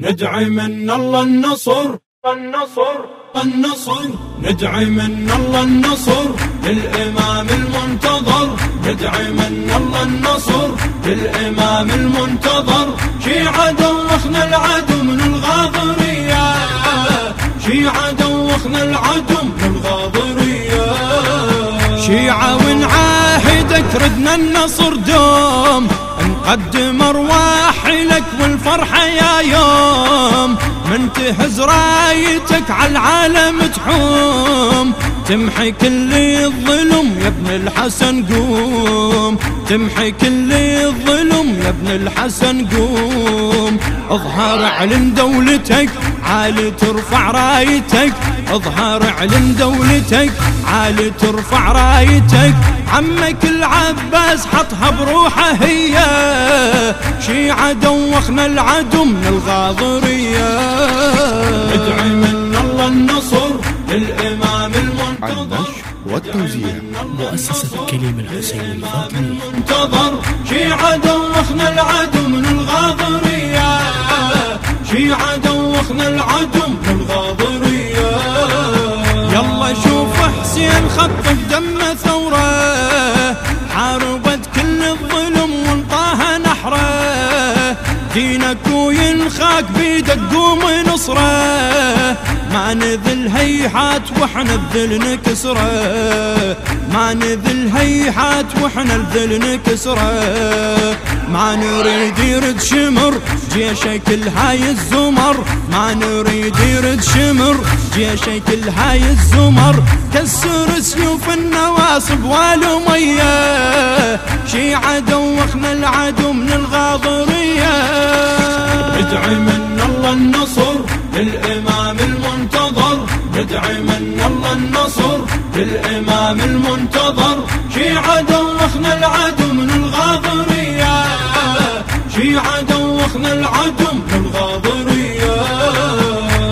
ندعي من الله النصر النصر النصر. ندعي من الله النصر للإمام المنتظر. ندعي من الله النصر للإمام المنتظر. شيعة دوخنا العدو من الغاضرية. شيعة دوخنا العدو من الغاضرية. شيعة ونعاهدك ردنا النصر دوم. نقدم أرواح لك والفرحة يا يوم. من تهز رايتك على العالم تحوم. تمحي كل الظلم يا ابن الحسن قوم. تمحي كل الظلم يا ابن الحسن قوم. اظهر علن دولتك عالي ترفع رايتك. أظهر علن دولتك عالي ترفع رايتك. عمك العباس حطها بروحه هي. شيعة دوخنا العدو من الغاضرية. ادعي من الله النصر للإمام المنتظر. والتوزيع. مؤسسة كليم الحسين الفاطمي. منتظر شيعة دوخنا العدو من الغاضرية. شيعة دوخنا العدو من الغاضرية. حسين خط بدم دينك وينخاك بيدك قوم نصره. ما نذل هيحات وإحنا الذل نكسره. ما نذل هيحات وإحنا الذل نكسره. ما نريد يرد شمر جيشك الهاي الزمر. ما نريد يرد شمر جيشك الهاي الزمر. كسر سيوف النواصب والمية شيعة دوخنا العدو من الغاضرية. ادعي من الله النصر للإمام المنتظر. ندعي من الله النصر للإمام المنتظر. شيعة دوخنا العدو من الغاضرية. شيعة دوخنا العدو من الغاضرية.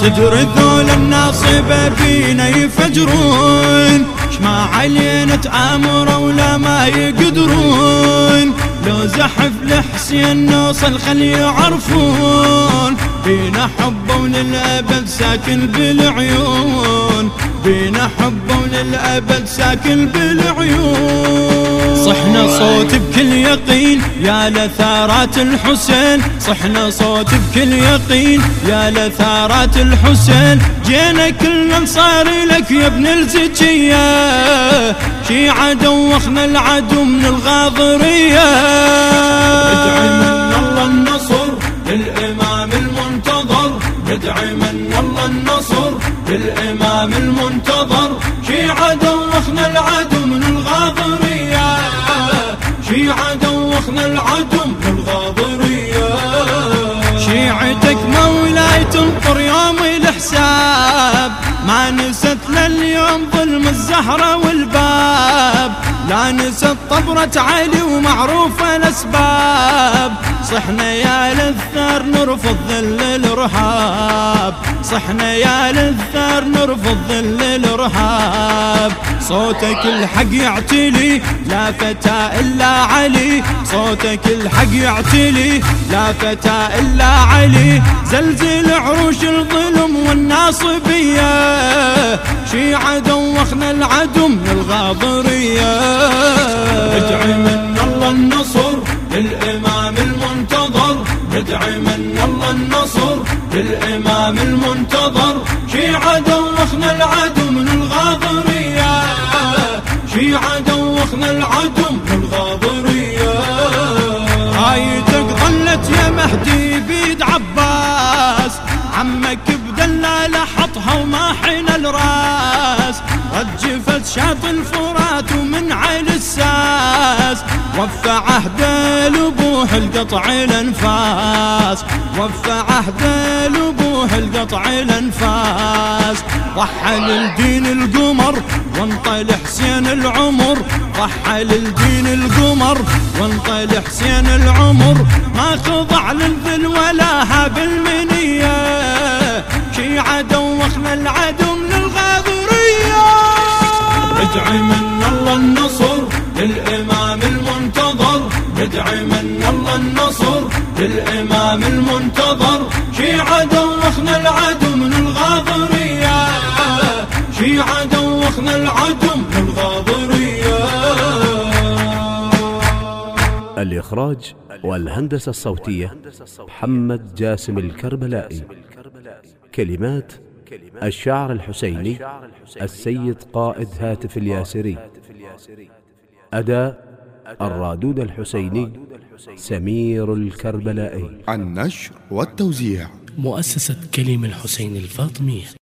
تدري ذول الناصبة فينا يفجرون. ما علينا تآمروا ولا ما يقدرون. لو زحف لحسين نوصل خلي يعرفون. بينا حبه وللأبد ساكن بالعيون. بينا حبه وللأبد ساكن بالعيون. صحنا صوت بكل يقين يا لثارات الحسين. صحنا صوت بكل يقين يا لثارات الحسين. جينا كل انصار لك يا ابن الزكية. شيعة دوخنا العدو من الغاضرية. دوخنا العدو من الغاضرية شيعتك مولاي تنطر يوم الحساب لليوم ظلم الزهرة والباب. لا نست طبرة علي ومعروفة الأسباب. صحنا يا للثار نرفض ذل الرهاب صحنا يا للثار نرفض ذل الرهاب صوتك الحق يعتلي لا فتى إلا علي. صوتك الحق يعتلي لا فتى إلا علي. زلزل عروش الظلم والناصبية. دوخنا العدو من الغاضرية. ندعي من الله النصر للإمام المنتظر. ندعي من الله النصر للإمام المنتظر. شيعة دوخنا العدو من الغاضرية. شيعة دوخنا العدو من الغاضرية. رايتك ظلت يا مهدي بيد عباس. عمك شاط الفرات ومن على الساس وفى عهد لبوح القطع الأنفاس. وفى عهد لبوح القطع الأنفاس. ضحى للدين القمر وانطل حسين العمر. ضحى للدين القمر وانطل حسين العمر. ما خضع للذل ولا هاب المنية. شيعة دوخنا العدو من الغاضرية. ندعي من الله النصر للإمام المنتظر. ندعي من الله النصر للإمام المنتظر. شيعة دوخنا العدو من الغاضرية. شيعة دوخنا العدو من الغاضرية. الإخراج والهندسة الصوتية محمد جاسم الكربلائي. كلمات الشعر الحسيني السيد قائد هاتف الياسري. أداء الرادود الحسيني سمير الكربلائي. النشر والتوزيع. مؤسسة كلم الحسين الفاطمية.